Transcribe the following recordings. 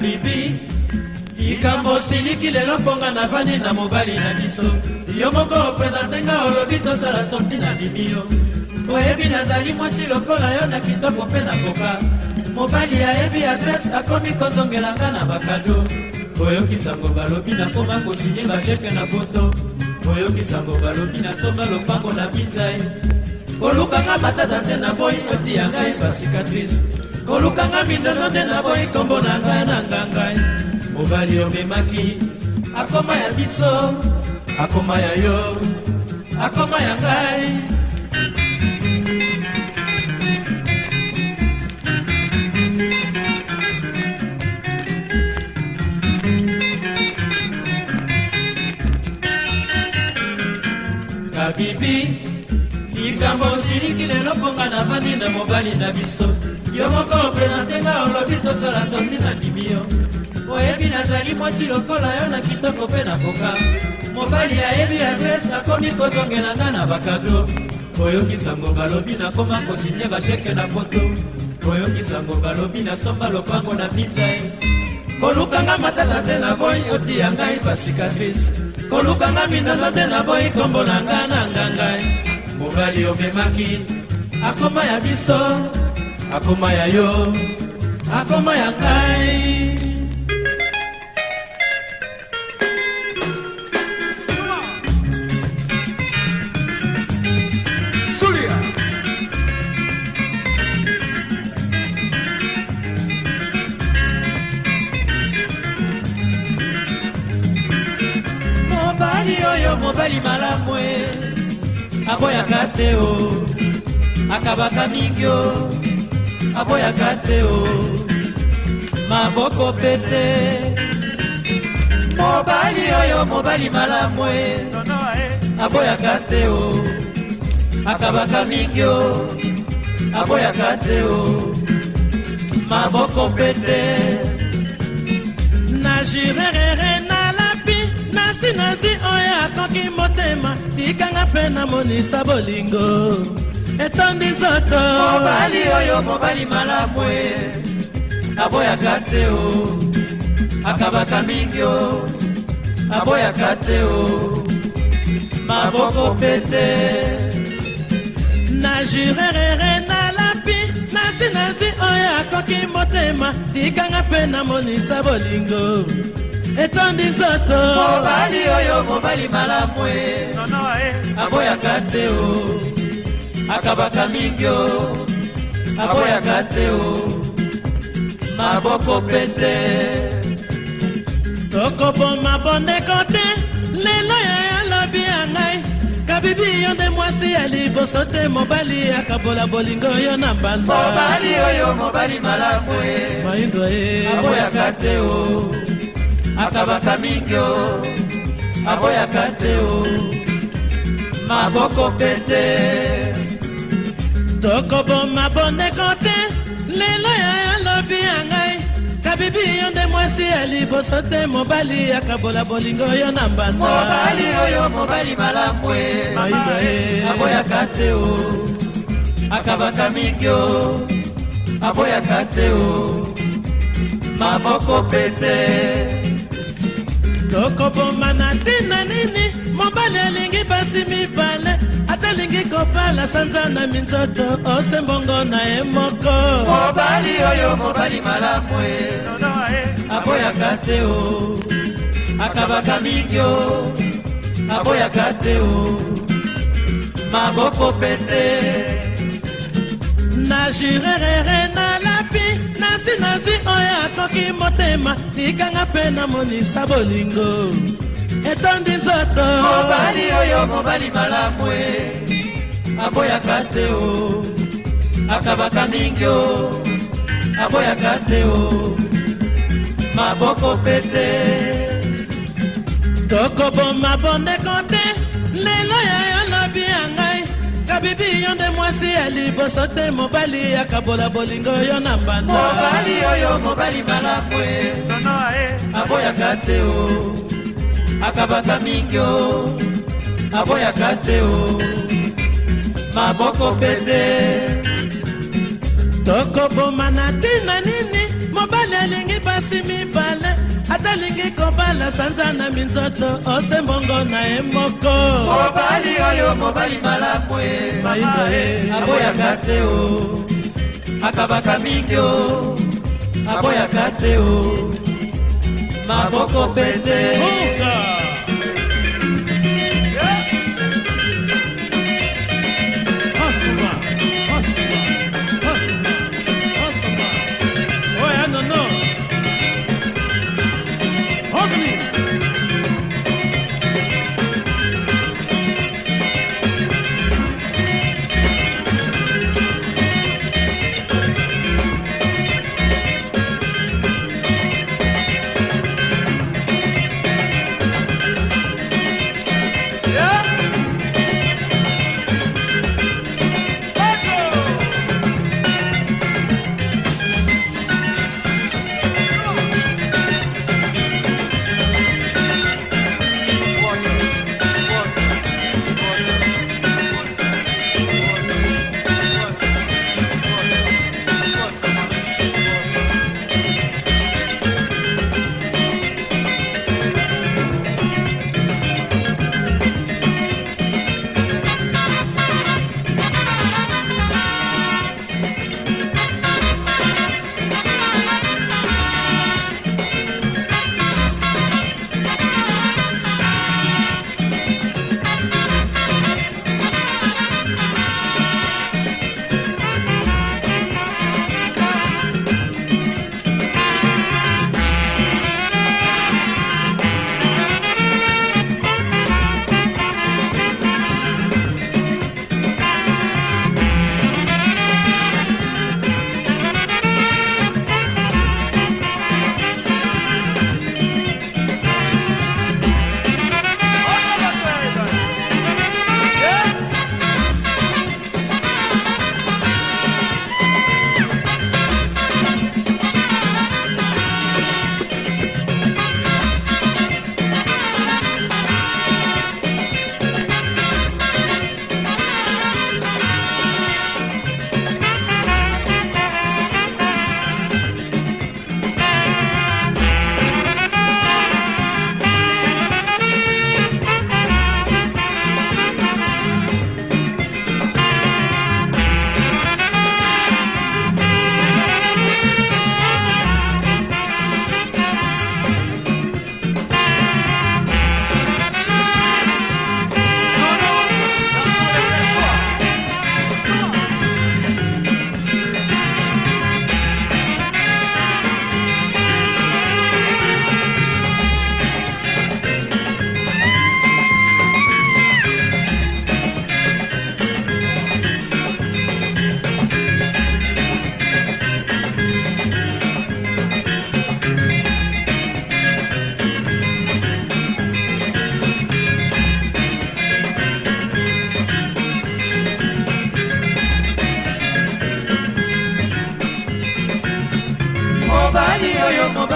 bibi likambo osiliki lelo mponga na vandi na mobali na biso yo moko opresente nga olobi tosala sorti na bibi yo oyebi nazali mwasi lokola yo na kitoko mpe na koka mobali ayebi adrese akomi kozongela nga na bakado oyokisango balobi nakoma kosinye basheke na poto oyokisango balobi nasomba lopango na binzai kolukanga matata te na boyi otiya ngai basikatrice kolukanga mindondo te na boyi nkombo na ngai na ngangai mobali omemaki akoma ya biso akoma ya yo akoma ya ngai kabibi likambo osiliki lelo mponga na bandi na mobali na biso yo moko opresente nga olobi tosala sorti na ndimi yo oyebi nazali mwasi lokola yo na kitoko mpe na poka mobali ayebi adrese akomi kozongela nga na bakado koyokisango balobi nakoma kosinye basheke na poto koyokisango balobi nasomba lopango na pizza ye eh. kolukanga matata te na boyi otiya ngai basikatrice kolukanga mindanda te na boyi kombo na nga na ngangai eh. mobali omemaki akoma ya biso akoma ya yo akoma ya ngai mobali oyo mobali malamu e aboyaka te o akabaka mingi o aboyaka te o maboko mpe te mobali oyo mobali malamu e aboyaka te o akabaka mingi o aboyaka te o maboko mpe te na jurerere nalapi nasi nazwi oyo akoki motema tikanga mpe namonisa bolingo etandi nzoto mobali oyo mobali malamu e aboyaka te o akabaka mingi o aboyaka te o maboko mpe te na jurerere nalapi nasi nazwi oyo akoki motema tikanga mpe namonisa bolingo etondi nzoto mobali oyo mobali malamu e eh. aboyaka te o akabaka mingi o aboyaka te o maboko mpe te tokoboma bondeko te lelo ya alobi ya ngai kabibi yo nde mwasi ya liboso te mobali akabola bolingo yo na mbandamobali oyo mobali malamu e maindo e aboyaka te o akabaka mingi o aboyaka te o maboko mpe te tokoboma bondeko te lelo ya yalobi ya ngai kabibi yo nde mwasi ya liboso te mobali akabola bolingo yo na mbandamobali oyo mobali malamu e aboyaka te o akabaka mingi o aboyaka te o maboko mpe te tokoboma na ntina nini mobali alingi basi mibale olingi kopala sanza na minzoto osembongo na ye moko mobali oyo mobali malamu e, e. aboyaka te o akabaka mingi o aboyaka te o maboko pete na jurerere na lapi nasi nazwi oyo akoki motema tikanga mpe namonisa bolingo etondi nzoto mobali oyo mobali malamu e aboyaka te o akabaka mingi o aboyaka te o maboko mpe te tokoboma bondeko te lelo ya yo lobi ya ngai kabibi yo nde mwasi ya liboso te mobali akabola bolingo yo na mbandamobali oyo mobali malakwe eh. aboyaka te o akabaka mingi o aboyaka te o maboko pete tokobomana tina nini mobali alingi basi mibale ata alingi kobala sanza na minzoto osembongo na ye moko mobali oyo mobali malamu e mayinga e eh. aboyaka te o akabaka mingi o aboyaka te o maboko pete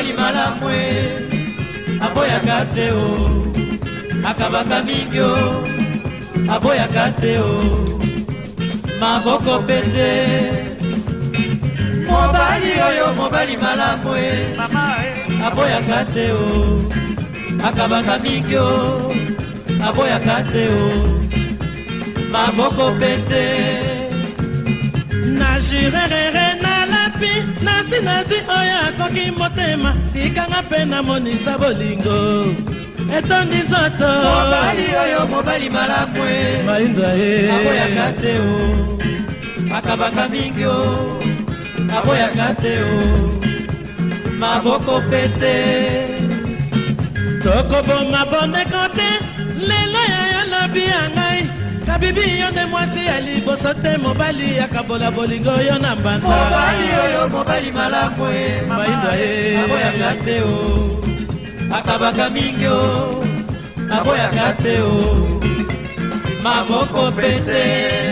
mobali malamu aboyaka te o akabaka mingi o aboyaka te o maboko pete mobali oyo mobali malamu eh. aboyaka te o akabaka mingi o aboyaka te o maboko pete na jurerere nalapi nasi nazwi oyo akoki motema tikanga mpe namonisa bolingo etondi nzoto mobali oyo mobali malamu e mainda ye aboyaka te o akabaka mingi o aboyaka te o maboko mpe te tokoboma bondeko te lelo nabibi yo nde mwasi ya liboso te mobali yakabola bolingo yo na mbandamobali oyo mobali malamu e mayindo ye aboyaka te o akabaka mingi o aboyaka te o maboko mpe te